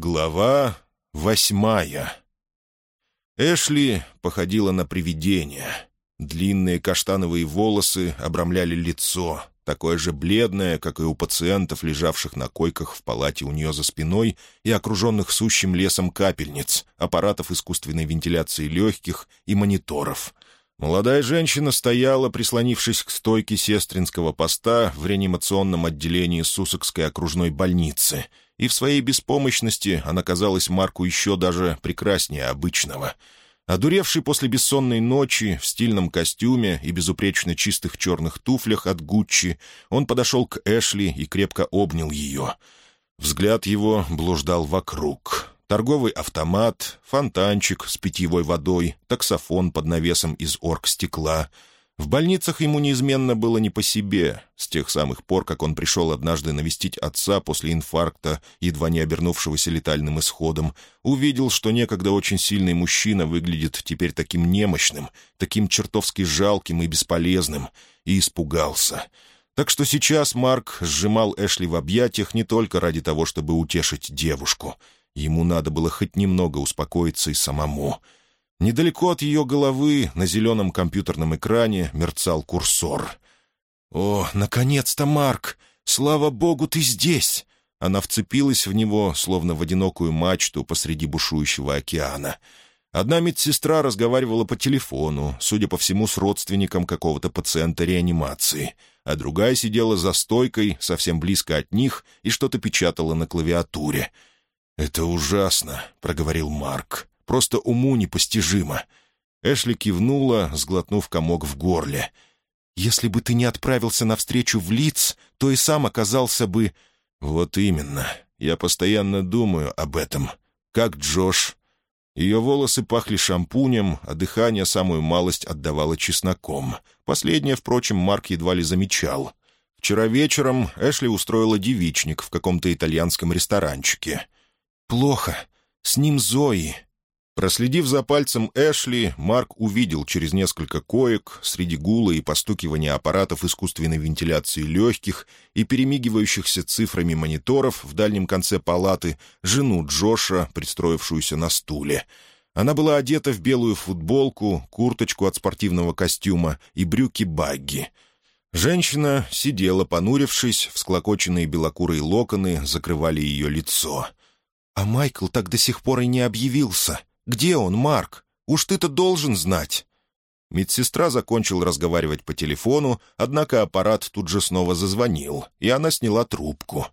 Глава восьмая Эшли походила на привидение. Длинные каштановые волосы обрамляли лицо, такое же бледное, как и у пациентов, лежавших на койках в палате у нее за спиной и окруженных сущим лесом капельниц, аппаратов искусственной вентиляции легких и мониторов. Молодая женщина стояла, прислонившись к стойке сестринского поста в реанимационном отделении Сусокской окружной больницы — и в своей беспомощности она казалась Марку еще даже прекраснее обычного. Одуревший после бессонной ночи, в стильном костюме и безупречно чистых черных туфлях от Гуччи, он подошел к Эшли и крепко обнял ее. Взгляд его блуждал вокруг. Торговый автомат, фонтанчик с питьевой водой, таксофон под навесом из оргстекла — в больницах ему неизменно было не по себе, с тех самых пор, как он пришел однажды навестить отца после инфаркта, едва не обернувшегося летальным исходом, увидел, что некогда очень сильный мужчина выглядит теперь таким немощным, таким чертовски жалким и бесполезным, и испугался. Так что сейчас Марк сжимал Эшли в объятиях не только ради того, чтобы утешить девушку. Ему надо было хоть немного успокоиться и самому — Недалеко от ее головы на зеленом компьютерном экране мерцал курсор. «О, наконец-то, Марк! Слава богу, ты здесь!» Она вцепилась в него, словно в одинокую мачту посреди бушующего океана. Одна медсестра разговаривала по телефону, судя по всему, с родственником какого-то пациента реанимации, а другая сидела за стойкой, совсем близко от них, и что-то печатала на клавиатуре. «Это ужасно», — проговорил Марк просто уму непостижимо». Эшли кивнула, сглотнув комок в горле. «Если бы ты не отправился навстречу в лиц, то и сам оказался бы...» «Вот именно. Я постоянно думаю об этом. Как Джош». Ее волосы пахли шампунем, а дыхание самую малость отдавало чесноком. Последнее, впрочем, Марк едва ли замечал. Вчера вечером Эшли устроила девичник в каком-то итальянском ресторанчике. «Плохо. С ним Зои. Проследив за пальцем Эшли, Марк увидел через несколько коек, среди гула и постукивания аппаратов искусственной вентиляции легких и перемигивающихся цифрами мониторов в дальнем конце палаты, жену Джоша, пристроившуюся на стуле. Она была одета в белую футболку, курточку от спортивного костюма и брюки багги. Женщина сидела, понурившись, всклокоченные белокурые локоны закрывали ее лицо. «А Майкл так до сих пор и не объявился», «Где он, Марк? Уж ты-то должен знать». Медсестра закончила разговаривать по телефону, однако аппарат тут же снова зазвонил, и она сняла трубку.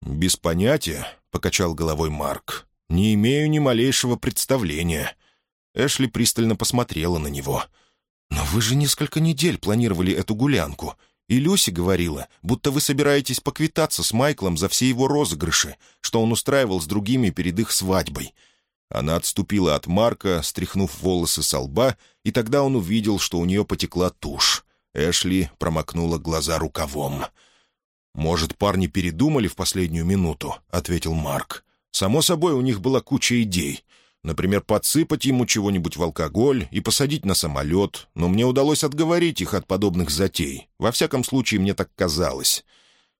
«Без понятия», — покачал головой Марк. «Не имею ни малейшего представления». Эшли пристально посмотрела на него. «Но вы же несколько недель планировали эту гулянку, и Люси говорила, будто вы собираетесь поквитаться с Майклом за все его розыгрыши, что он устраивал с другими перед их свадьбой. Она отступила от Марка, стряхнув волосы со лба, и тогда он увидел, что у нее потекла тушь. Эшли промокнула глаза рукавом. «Может, парни передумали в последнюю минуту?» — ответил Марк. «Само собой, у них была куча идей. Например, подсыпать ему чего-нибудь в алкоголь и посадить на самолет, но мне удалось отговорить их от подобных затей. Во всяком случае, мне так казалось».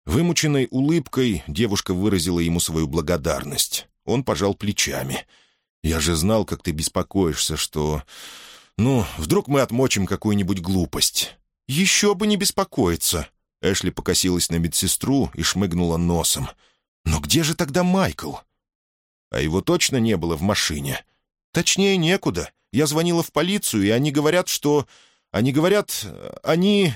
Вымученной улыбкой девушка выразила ему свою благодарность. Он пожал плечами — я же знал, как ты беспокоишься, что... Ну, вдруг мы отмочим какую-нибудь глупость. Еще бы не беспокоиться. Эшли покосилась на медсестру и шмыгнула носом. Но где же тогда Майкл? А его точно не было в машине. Точнее, некуда. Я звонила в полицию, и они говорят, что... Они говорят... Они...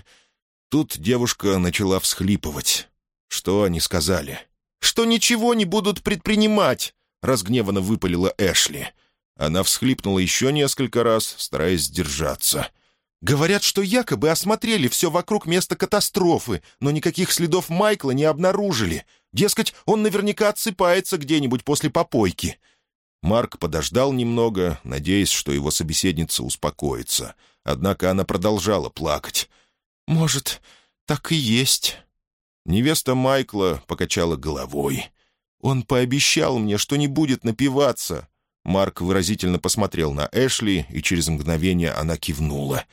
Тут девушка начала всхлипывать. Что они сказали? «Что ничего не будут предпринимать!» — разгневанно выпалила Эшли. Она всхлипнула еще несколько раз, стараясь сдержаться. «Говорят, что якобы осмотрели все вокруг места катастрофы, но никаких следов Майкла не обнаружили. Дескать, он наверняка отсыпается где-нибудь после попойки». Марк подождал немного, надеясь, что его собеседница успокоится. Однако она продолжала плакать. «Может, так и есть». Невеста Майкла покачала головой. «Он пообещал мне, что не будет напиваться». Марк выразительно посмотрел на Эшли, и через мгновение она кивнула.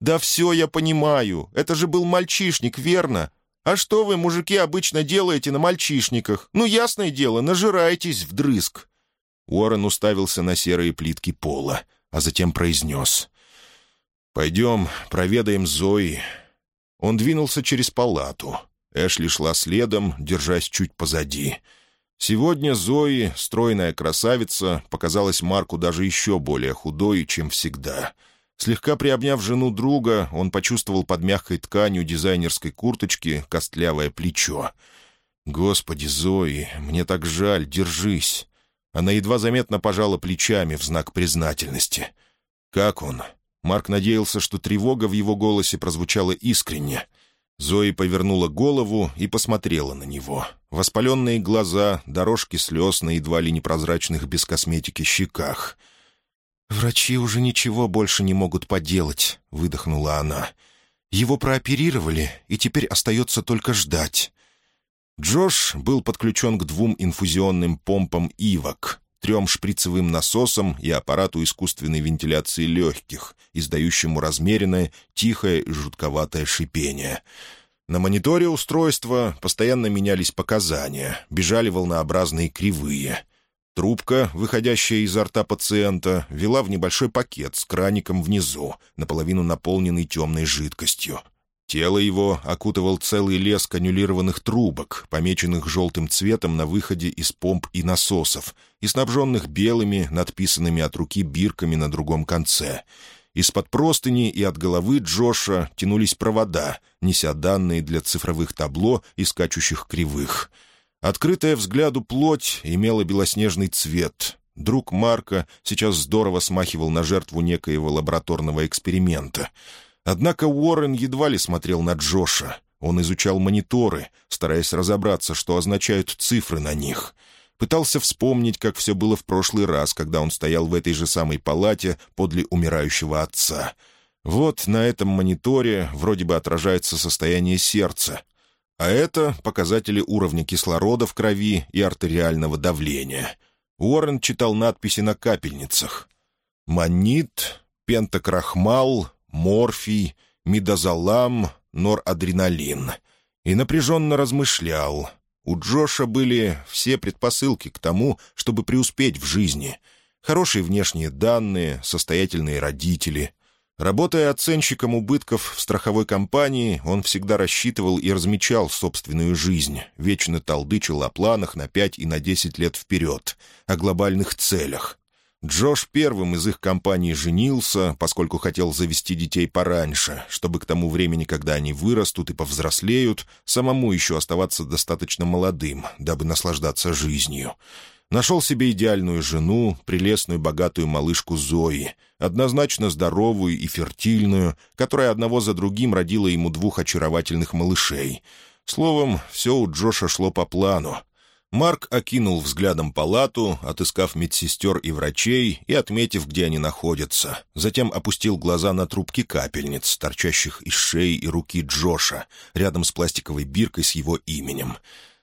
«Да все я понимаю. Это же был мальчишник, верно? «А что вы, мужики, обычно делаете на мальчишниках? Ну, ясное дело, нажираетесь вдрызг». Уоррен уставился на серые плитки пола, а затем произнес. «Пойдем, проведаем Зои». Он двинулся через палату. Эшли шла следом, держась чуть позади. Сегодня Зои, стройная красавица, показалась Марку даже еще более худой, чем всегда. Слегка приобняв жену друга, он почувствовал под мягкой тканью дизайнерской курточки костлявое плечо. «Господи, Зои, мне так жаль, держись!» Она едва заметно пожала плечами в знак признательности. «Как он?» Марк надеялся, что тревога в его голосе прозвучала искренне. Зои повернула голову и посмотрела на него. Воспаленные глаза, дорожки слез на едва ли непрозрачных без косметики щеках. «Врачи уже ничего больше не могут поделать», — выдохнула она. «Его прооперировали, и теперь остается только ждать». Джош был подключен к двум инфузионным помпам «Ивок», трем шприцевым насосам и аппарату искусственной вентиляции легких, издающему размеренное, тихое и жутковатое шипение. На мониторе устройства постоянно менялись показания, бежали волнообразные кривые. Трубка, выходящая изо рта пациента, вела в небольшой пакет с краником внизу, наполовину наполненный темной жидкостью. Тело его окутывал целый лес канюлированных трубок, помеченных желтым цветом на выходе из помп и насосов, и снабженных белыми, надписанными от руки бирками на другом конце. Из-под простыни и от головы Джоша тянулись провода, неся данные для цифровых табло и скачущих кривых. Открытая взгляду плоть имела белоснежный цвет. Друг Марка сейчас здорово смахивал на жертву некоего лабораторного эксперимента — Однако Уоррен едва ли смотрел на Джоша. Он изучал мониторы, стараясь разобраться, что означают цифры на них. Пытался вспомнить, как все было в прошлый раз, когда он стоял в этой же самой палате подле умирающего отца. Вот на этом мониторе вроде бы отражается состояние сердца, а это показатели уровня кислорода в крови и артериального давления. Уоррен читал надписи на капельницах. «Манит», «Пентакрахмал», морфий, мидозолам, норадреналин. И напряженно размышлял. У Джоша были все предпосылки к тому, чтобы преуспеть в жизни. Хорошие внешние данные, состоятельные родители. Работая оценщиком убытков в страховой компании, он всегда рассчитывал и размечал собственную жизнь, вечно толдычил о планах на пять и на десять лет вперед, о глобальных целях. Джош первым из их компании женился, поскольку хотел завести детей пораньше, чтобы к тому времени, когда они вырастут и повзрослеют, самому еще оставаться достаточно молодым, дабы наслаждаться жизнью. Нашел себе идеальную жену, прелестную богатую малышку Зои, однозначно здоровую и фертильную, которая одного за другим родила ему двух очаровательных малышей. Словом, все у Джоша шло по плану, Марк окинул взглядом палату, отыскав медсестер и врачей и отметив, где они находятся. Затем опустил глаза на трубки капельниц, торчащих из шеи и руки Джоша, рядом с пластиковой биркой с его именем.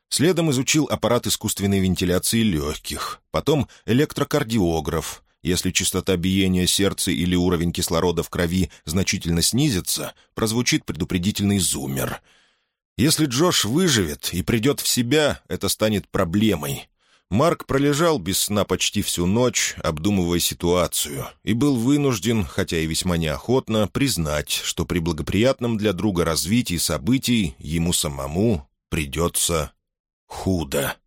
Следом изучил аппарат искусственной вентиляции легких, потом электрокардиограф. Если частота биения сердца или уровень кислорода в крови значительно снизится, прозвучит предупредительный зуммер — если Джош выживет и придет в себя, это станет проблемой. Марк пролежал без сна почти всю ночь, обдумывая ситуацию, и был вынужден, хотя и весьма неохотно, признать, что при благоприятном для друга развитии событий ему самому придется худо.